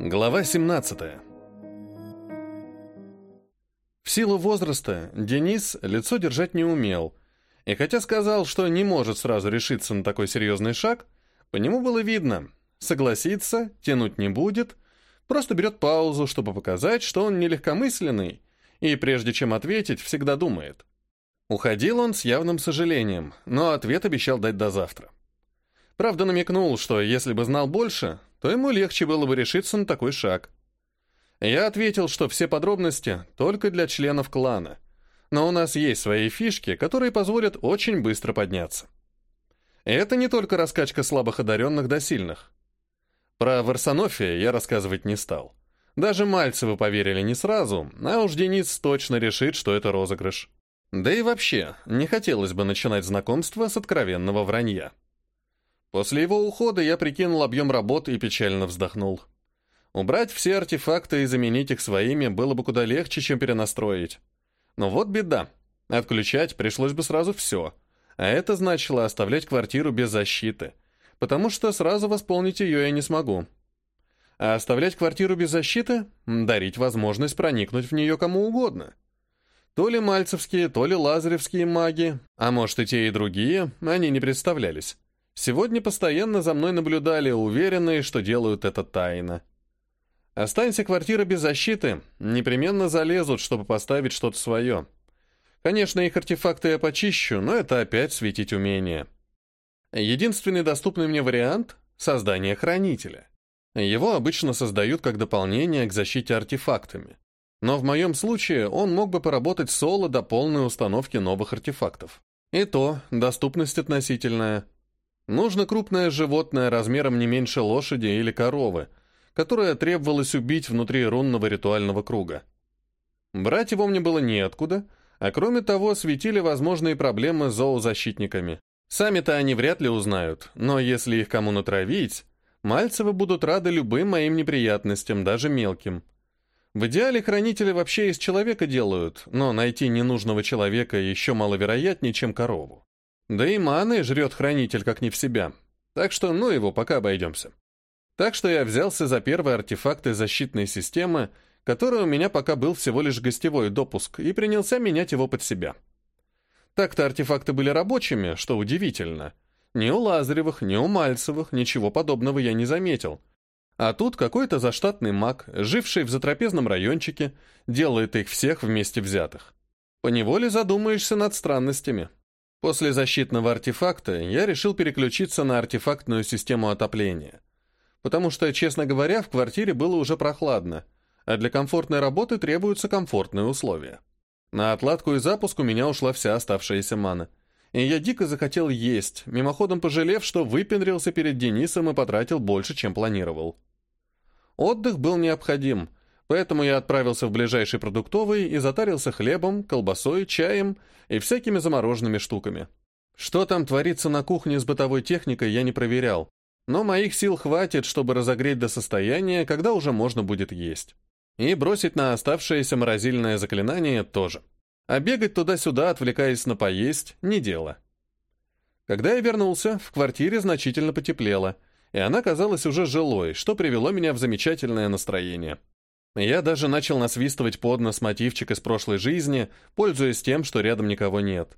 Глава 17. В силу возраста Денис лицо держать не умел, и хотя сказал, что не может сразу решиться на такой серьезный шаг, по нему было видно, согласиться, тянуть не будет, просто берет паузу, чтобы показать, что он не легкомысленный, и прежде чем ответить, всегда думает. Уходил он с явным сожалением, но ответ обещал дать до завтра. Правда, намекнул, что если бы знал больше, то ему легче было бы решиться на такой шаг. Я ответил, что все подробности только для членов клана, но у нас есть свои фишки, которые позволят очень быстро подняться. это не только раскачка слабых одаренных до сильных. Про Варсонофия я рассказывать не стал. Даже Мальцевы поверили не сразу, а уж Денис точно решит, что это розыгрыш. Да и вообще, не хотелось бы начинать знакомство с откровенного вранья. После его ухода я прикинул объем работы и печально вздохнул. Убрать все артефакты и заменить их своими было бы куда легче, чем перенастроить. Но вот беда. Отключать пришлось бы сразу все. А это значило оставлять квартиру без защиты. Потому что сразу восполнить ее я не смогу. А оставлять квартиру без защиты — дарить возможность проникнуть в нее кому угодно. То ли мальцевские, то ли лазаревские маги, а может и те, и другие, они не представлялись. Сегодня постоянно за мной наблюдали, уверенные, что делают это тайно. Останься квартира без защиты, непременно залезут, чтобы поставить что-то свое. Конечно, их артефакты я почищу, но это опять светить умение. Единственный доступный мне вариант — создание хранителя. Его обычно создают как дополнение к защите артефактами. Но в моем случае он мог бы поработать соло до полной установки новых артефактов. И то, доступность относительная — Нужно крупное животное размером не меньше лошади или коровы, которое требовалось убить внутри рунного ритуального круга. Брать его мне было неоткуда, а кроме того светили возможные проблемы с зоозащитниками. Сами-то они вряд ли узнают, но если их кому натравить, Мальцевы будут рады любым моим неприятностям, даже мелким. В идеале хранители вообще из человека делают, но найти ненужного человека еще маловероятнее, чем корову. Да и маны жрет хранитель как не в себя. Так что ну его, пока обойдемся. Так что я взялся за первые артефакты защитной системы, который у меня пока был всего лишь гостевой допуск, и принялся менять его под себя. Так-то артефакты были рабочими, что удивительно. Ни у Лазаревых, ни у Мальцевых ничего подобного я не заметил. А тут какой-то заштатный маг, живший в затрапезном райончике, делает их всех вместе взятых. Поневоле задумаешься над странностями. После защитного артефакта я решил переключиться на артефактную систему отопления. Потому что, честно говоря, в квартире было уже прохладно, а для комфортной работы требуются комфортные условия. На отладку и запуск у меня ушла вся оставшаяся мана. И я дико захотел есть, мимоходом пожалев, что выпендрился перед Денисом и потратил больше, чем планировал. Отдых был необходим, Поэтому я отправился в ближайший продуктовый и затарился хлебом, колбасой, чаем и всякими замороженными штуками. Что там творится на кухне с бытовой техникой, я не проверял. Но моих сил хватит, чтобы разогреть до состояния, когда уже можно будет есть. И бросить на оставшееся морозильное заклинание тоже. А бегать туда-сюда, отвлекаясь на поесть, не дело. Когда я вернулся, в квартире значительно потеплело, и она казалась уже жилой, что привело меня в замечательное настроение. Я даже начал насвистывать под нос мотивчик из прошлой жизни, пользуясь тем, что рядом никого нет.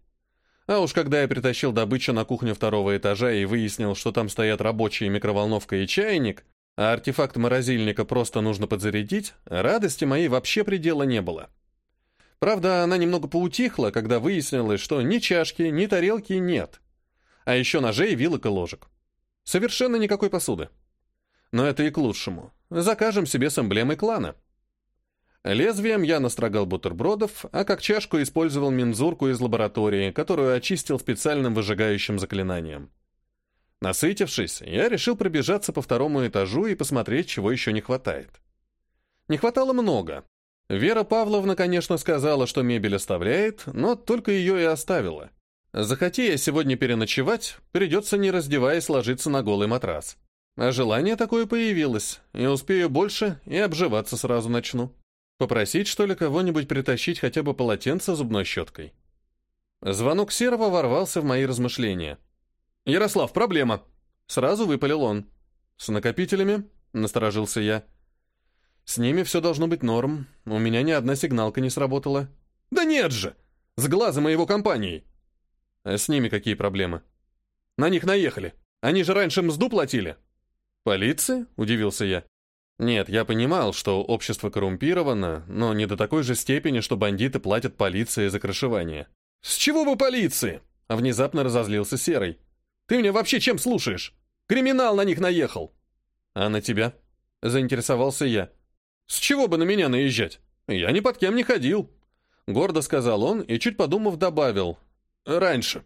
А уж когда я притащил добычу на кухню второго этажа и выяснил, что там стоят рабочие микроволновка и чайник, а артефакт морозильника просто нужно подзарядить, радости моей вообще предела не было. Правда, она немного поутихла, когда выяснилось, что ни чашки, ни тарелки нет. А еще ножей, вилок и ложек. Совершенно никакой посуды. Но это и к лучшему. Закажем себе с эмблемой клана. Лезвием я настрогал бутербродов, а как чашку использовал мензурку из лаборатории, которую очистил специальным выжигающим заклинанием. Насытившись, я решил пробежаться по второму этажу и посмотреть, чего еще не хватает. Не хватало много. Вера Павловна, конечно, сказала, что мебель оставляет, но только ее и оставила. Захоти я сегодня переночевать, придется, не раздеваясь, ложиться на голый матрас. А желание такое появилось, и успею больше, и обживаться сразу начну. Попросить, что ли, кого-нибудь притащить хотя бы полотенце зубной щеткой? Звонок Серого ворвался в мои размышления. «Ярослав, проблема!» Сразу выпалил он. «С накопителями?» — насторожился я. С ними все должно быть норм. У меня ни одна сигналка не сработала. Да нет же! С глазом моего компании. А с ними какие проблемы? На них наехали. Они же раньше мзду платили. Полиция? Удивился я. Нет, я понимал, что общество коррумпировано, но не до такой же степени, что бандиты платят полиции за крышевание. С чего бы полиции? Внезапно разозлился Серый. Ты меня вообще чем слушаешь? Криминал на них наехал. А на тебя? Заинтересовался я. С чего бы на меня наезжать? Я ни под кем не ходил. Гордо сказал он и, чуть подумав, добавил. Раньше.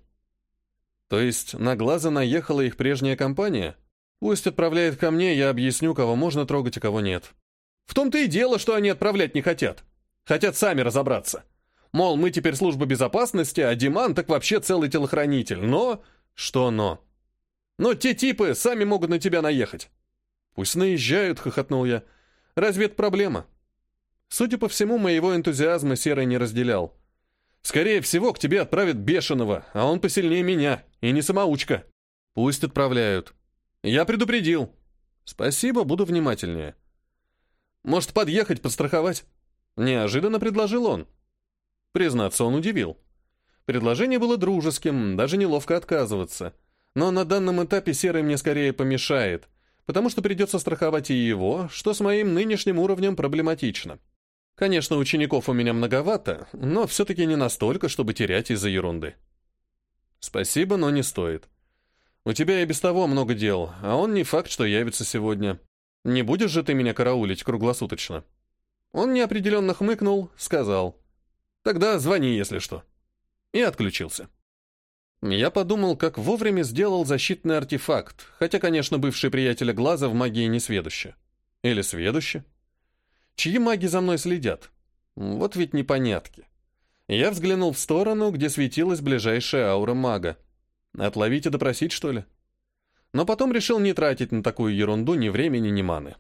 То есть на глаза наехала их прежняя компания? Пусть отправляет ко мне, я объясню, кого можно трогать, а кого нет. В том-то и дело, что они отправлять не хотят. Хотят сами разобраться. Мол, мы теперь служба безопасности, а Диман так вообще целый телохранитель. Но... Что но? Но те типы сами могут на тебя наехать. Пусть наезжают, хохотнул я. Разве это проблема? Судя по всему, моего энтузиазма Серый не разделял. Скорее всего, к тебе отправят бешеного, а он посильнее меня, и не самоучка. Пусть отправляют. Я предупредил. Спасибо, буду внимательнее. Может, подъехать, подстраховать? Неожиданно предложил он. Признаться, он удивил. Предложение было дружеским, даже неловко отказываться. Но на данном этапе Серый мне скорее помешает потому что придется страховать и его, что с моим нынешним уровнем проблематично. Конечно, учеников у меня многовато, но все-таки не настолько, чтобы терять из-за ерунды. Спасибо, но не стоит. У тебя и без того много дел, а он не факт, что явится сегодня. Не будешь же ты меня караулить круглосуточно? Он неопределенно хмыкнул, сказал. Тогда звони, если что. И отключился. Я подумал, как вовремя сделал защитный артефакт, хотя, конечно, бывший приятеля Глаза в магии не сведуще. Или сведуще? Чьи маги за мной следят? Вот ведь непонятки. Я взглянул в сторону, где светилась ближайшая аура мага. Отловить и допросить, что ли? Но потом решил не тратить на такую ерунду ни времени, ни маны.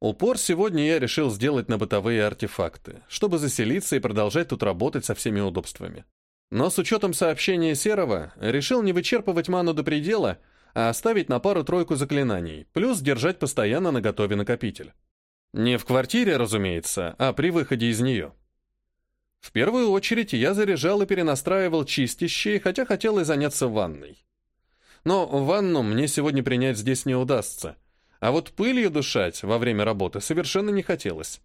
Упор сегодня я решил сделать на бытовые артефакты, чтобы заселиться и продолжать тут работать со всеми удобствами. Но с учетом сообщения Серого, решил не вычерпывать ману до предела, а оставить на пару-тройку заклинаний, плюс держать постоянно на готове накопитель. Не в квартире, разумеется, а при выходе из нее. В первую очередь я заряжал и перенастраивал чистящие, хотя хотел и заняться ванной. Но ванну мне сегодня принять здесь не удастся, а вот пылью дышать во время работы совершенно не хотелось.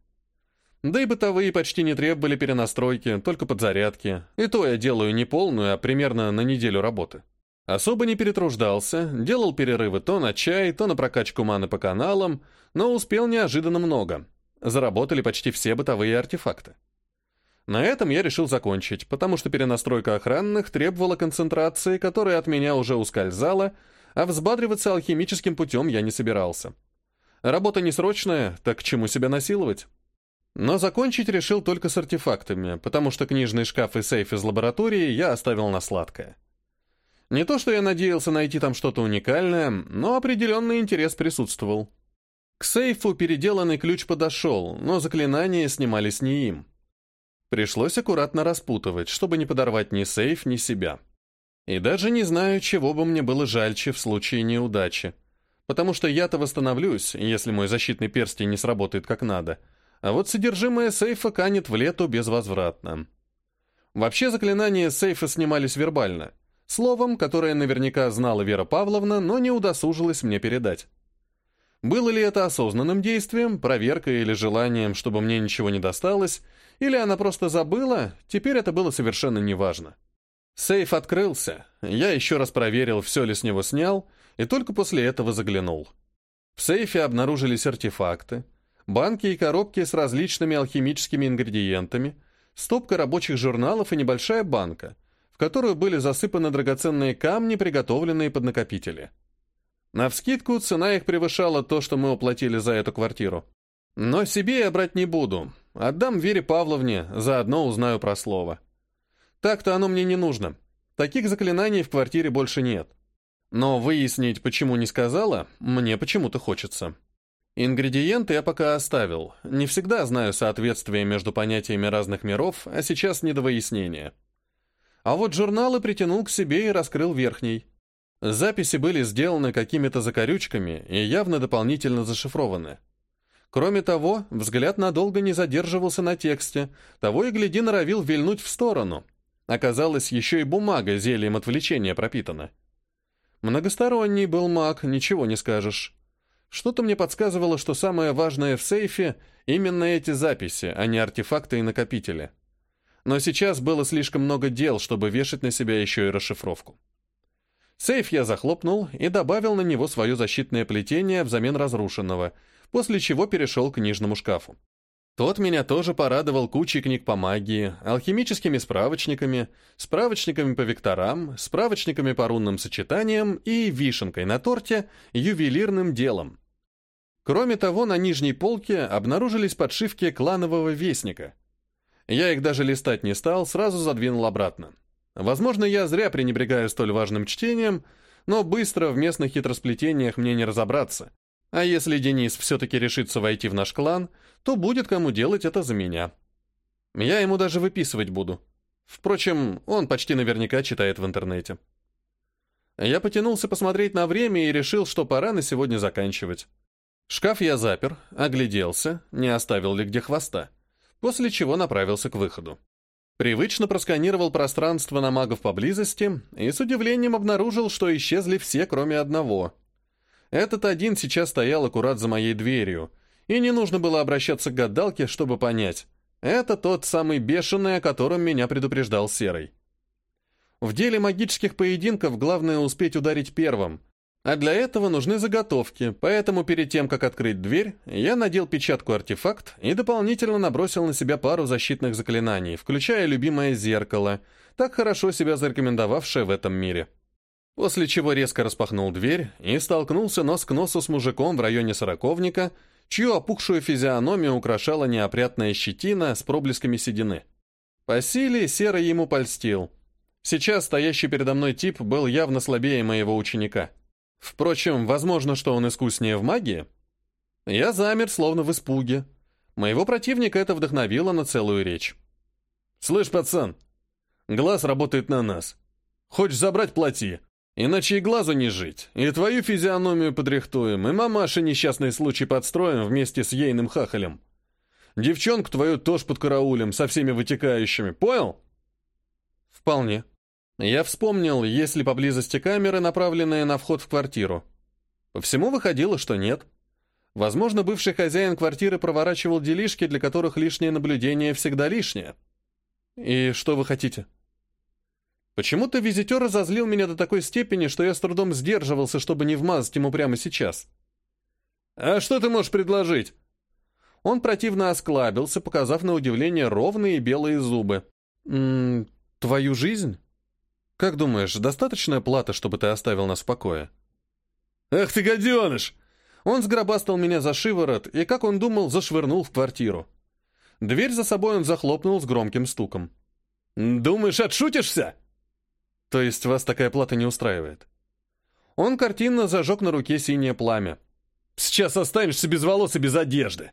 Да и бытовые почти не требовали перенастройки, только подзарядки. И то я делаю не полную, а примерно на неделю работы. Особо не перетруждался, делал перерывы то на чай, то на прокачку маны по каналам, но успел неожиданно много. Заработали почти все бытовые артефакты. На этом я решил закончить, потому что перенастройка охранных требовала концентрации, которая от меня уже ускользала, а взбадриваться алхимическим путем я не собирался. Работа не срочная, так к чему себя насиловать? Но закончить решил только с артефактами, потому что книжный шкаф и сейф из лаборатории я оставил на сладкое. Не то, что я надеялся найти там что-то уникальное, но определенный интерес присутствовал. К сейфу переделанный ключ подошел, но заклинания снимались не им. Пришлось аккуратно распутывать, чтобы не подорвать ни сейф, ни себя. И даже не знаю, чего бы мне было жальче в случае неудачи. Потому что я-то восстановлюсь, если мой защитный перстень не сработает как надо — а вот содержимое сейфа канет в лету безвозвратно. Вообще заклинания сейфа снимались вербально, словом, которое наверняка знала Вера Павловна, но не удосужилась мне передать. Было ли это осознанным действием, проверкой или желанием, чтобы мне ничего не досталось, или она просто забыла, теперь это было совершенно неважно. Сейф открылся, я еще раз проверил, все ли с него снял, и только после этого заглянул. В сейфе обнаружились артефакты, банки и коробки с различными алхимическими ингредиентами, стопка рабочих журналов и небольшая банка, в которую были засыпаны драгоценные камни, приготовленные под накопители. Навскидку цена их превышала то, что мы уплатили за эту квартиру. Но себе я брать не буду. Отдам Вере Павловне, заодно узнаю про слово. Так-то оно мне не нужно. Таких заклинаний в квартире больше нет. Но выяснить, почему не сказала, мне почему-то хочется. Ингредиенты я пока оставил. Не всегда знаю соответствие между понятиями разных миров, а сейчас не до выяснения. А вот журналы притянул к себе и раскрыл верхний. Записи были сделаны какими-то закорючками и явно дополнительно зашифрованы. Кроме того, взгляд надолго не задерживался на тексте, того и гляди норовил вильнуть в сторону. Оказалось, еще и бумага зельем отвлечения пропитана. Многосторонний был маг, ничего не скажешь. Что-то мне подсказывало, что самое важное в сейфе — именно эти записи, а не артефакты и накопители. Но сейчас было слишком много дел, чтобы вешать на себя еще и расшифровку. Сейф я захлопнул и добавил на него свое защитное плетение взамен разрушенного — после чего перешел к книжному шкафу. Тот меня тоже порадовал кучей книг по магии, алхимическими справочниками, справочниками по векторам, справочниками по рунным сочетаниям и вишенкой на торте ювелирным делом. Кроме того, на нижней полке обнаружились подшивки кланового вестника. Я их даже листать не стал, сразу задвинул обратно. Возможно, я зря пренебрегаю столь важным чтением, но быстро в местных хитросплетениях мне не разобраться. А если Денис все-таки решится войти в наш клан, то будет кому делать это за меня. Я ему даже выписывать буду. Впрочем, он почти наверняка читает в интернете. Я потянулся посмотреть на время и решил, что пора на сегодня заканчивать. Шкаф я запер, огляделся, не оставил ли где хвоста, после чего направился к выходу. Привычно просканировал пространство на магов поблизости и с удивлением обнаружил, что исчезли все, кроме одного — этот один сейчас стоял аккурат за моей дверью, и не нужно было обращаться к гадалке, чтобы понять. Это тот самый бешеный, о котором меня предупреждал Серый. В деле магических поединков главное успеть ударить первым, а для этого нужны заготовки, поэтому перед тем, как открыть дверь, я надел печатку-артефакт и дополнительно набросил на себя пару защитных заклинаний, включая любимое зеркало, так хорошо себя зарекомендовавшее в этом мире после чего резко распахнул дверь и столкнулся нос к носу с мужиком в районе сороковника, чью опухшую физиономию украшала неопрятная щетина с проблесками седины. По силе Серый ему польстил. Сейчас стоящий передо мной тип был явно слабее моего ученика. Впрочем, возможно, что он искуснее в магии. Я замер, словно в испуге. Моего противника это вдохновило на целую речь. «Слышь, пацан, глаз работает на нас. Хочешь забрать — плати. Иначе и глазу не жить. И твою физиономию подрихтуем, и мамаше несчастный случай подстроим вместе с ейным хахалем. Девчонку твою тоже подкараулим со всеми вытекающими, понял? Вполне. Я вспомнил, есть ли поблизости камеры, направленные на вход в квартиру. По всему выходило, что нет. Возможно, бывший хозяин квартиры проворачивал делишки, для которых лишнее наблюдение всегда лишнее. И что вы хотите? — Почему-то визитер разозлил меня до такой степени, что я с трудом сдерживался, чтобы не вмазать ему прямо сейчас. «А что ты можешь предложить?» Он противно осклабился, показав на удивление ровные белые зубы. «М -м, «Твою жизнь? Как думаешь, достаточная плата, чтобы ты оставил нас в покое?» «Ах ты, гаденыш!» Он сгробастал меня за шиворот и, как он думал, зашвырнул в квартиру. Дверь за собой он захлопнул с громким стуком. «Думаешь, отшутишься?» То есть вас такая плата не устраивает? Он картинно зажег на руке синее пламя. Сейчас останешься без волос и без одежды.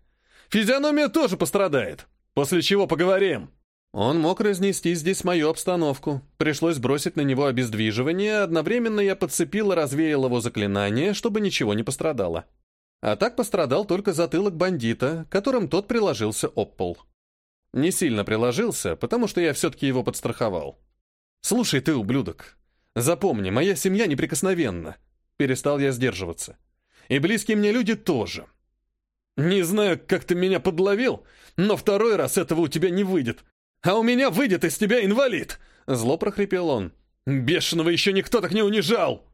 Физиономия тоже пострадает. После чего поговорим. Он мог разнести здесь мою обстановку. Пришлось бросить на него обездвиживание, одновременно я подцепил и развеял его заклинание, чтобы ничего не пострадало. А так пострадал только затылок бандита, которым тот приложился об пол. Не сильно приложился, потому что я все-таки его подстраховал. «Слушай ты, ублюдок, запомни, моя семья неприкосновенна». Перестал я сдерживаться. «И близкие мне люди тоже. Не знаю, как ты меня подловил, но второй раз этого у тебя не выйдет. А у меня выйдет из тебя инвалид!» Зло прохрипел он. «Бешеного еще никто так не унижал!»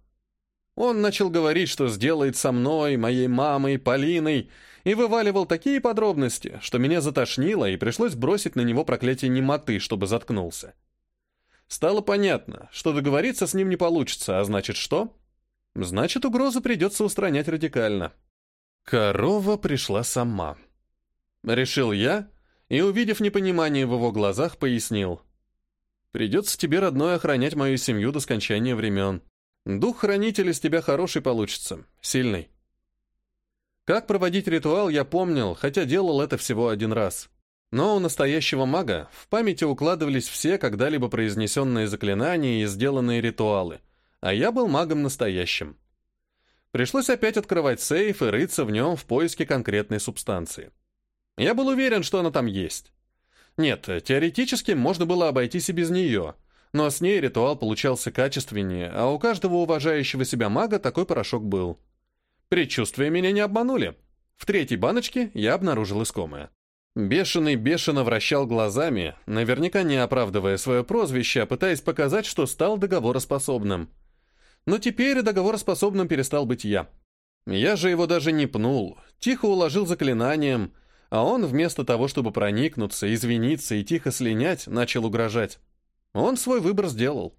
Он начал говорить, что сделает со мной, моей мамой, Полиной, и вываливал такие подробности, что меня затошнило, и пришлось бросить на него проклятие немоты, чтобы заткнулся. Стало понятно, что договориться с ним не получится, а значит что? Значит, угрозу придется устранять радикально. Корова пришла сама. Решил я, и, увидев непонимание в его глазах, пояснил. Придется тебе, родной, охранять мою семью до скончания времен. Дух хранителя из тебя хороший получится, сильный. Как проводить ритуал, я помнил, хотя делал это всего один раз. Но у настоящего мага в памяти укладывались все когда-либо произнесенные заклинания и сделанные ритуалы, а я был магом настоящим. Пришлось опять открывать сейф и рыться в нем в поиске конкретной субстанции. Я был уверен, что она там есть. Нет, теоретически можно было обойтись и без нее, но с ней ритуал получался качественнее, а у каждого уважающего себя мага такой порошок был. Предчувствия меня не обманули. В третьей баночке я обнаружил искомое. Бешеный бешено вращал глазами, наверняка не оправдывая свое прозвище, а пытаясь показать, что стал договороспособным. Но теперь договороспособным перестал быть я. Я же его даже не пнул, тихо уложил заклинанием, а он вместо того, чтобы проникнуться, извиниться и тихо слинять, начал угрожать. Он свой выбор сделал.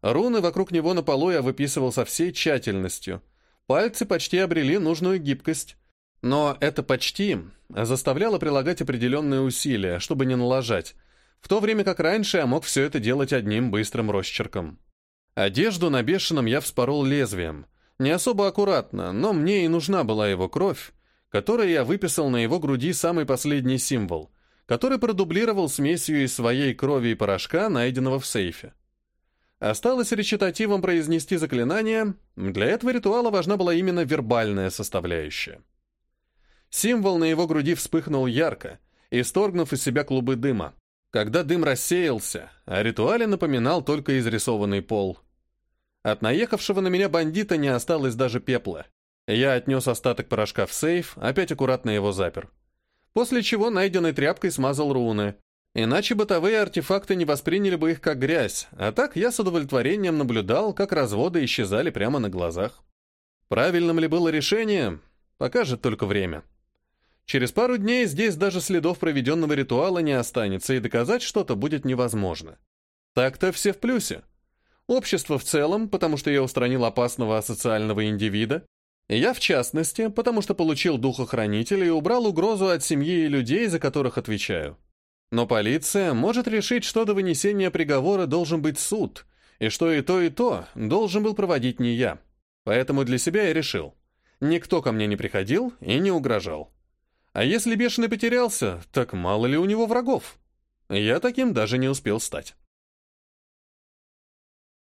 Руны вокруг него на полу я выписывал со всей тщательностью. Пальцы почти обрели нужную гибкость. Но это почти заставляло прилагать определенные усилия, чтобы не налажать, в то время как раньше я мог все это делать одним быстрым росчерком. Одежду на бешеном я вспорол лезвием. Не особо аккуратно, но мне и нужна была его кровь, которой я выписал на его груди самый последний символ, который продублировал смесью из своей крови и порошка, найденного в сейфе. Осталось речитативом произнести заклинание, для этого ритуала важна была именно вербальная составляющая. Символ на его груди вспыхнул ярко, исторгнув из себя клубы дыма. Когда дым рассеялся, о ритуале напоминал только изрисованный пол. От наехавшего на меня бандита не осталось даже пепла. Я отнес остаток порошка в сейф, опять аккуратно его запер. После чего найденной тряпкой смазал руны. Иначе бытовые артефакты не восприняли бы их как грязь, а так я с удовлетворением наблюдал, как разводы исчезали прямо на глазах. Правильным ли было решение, покажет только время. Через пару дней здесь даже следов проведенного ритуала не останется, и доказать что-то будет невозможно. Так-то все в плюсе. Общество в целом, потому что я устранил опасного асоциального индивида, я в частности, потому что получил духохранителя и убрал угрозу от семьи и людей, за которых отвечаю. Но полиция может решить, что до вынесения приговора должен быть суд, и что и то, и то должен был проводить не я. Поэтому для себя я решил. Никто ко мне не приходил и не угрожал. А если бешеный потерялся, так мало ли у него врагов? Я таким даже не успел стать.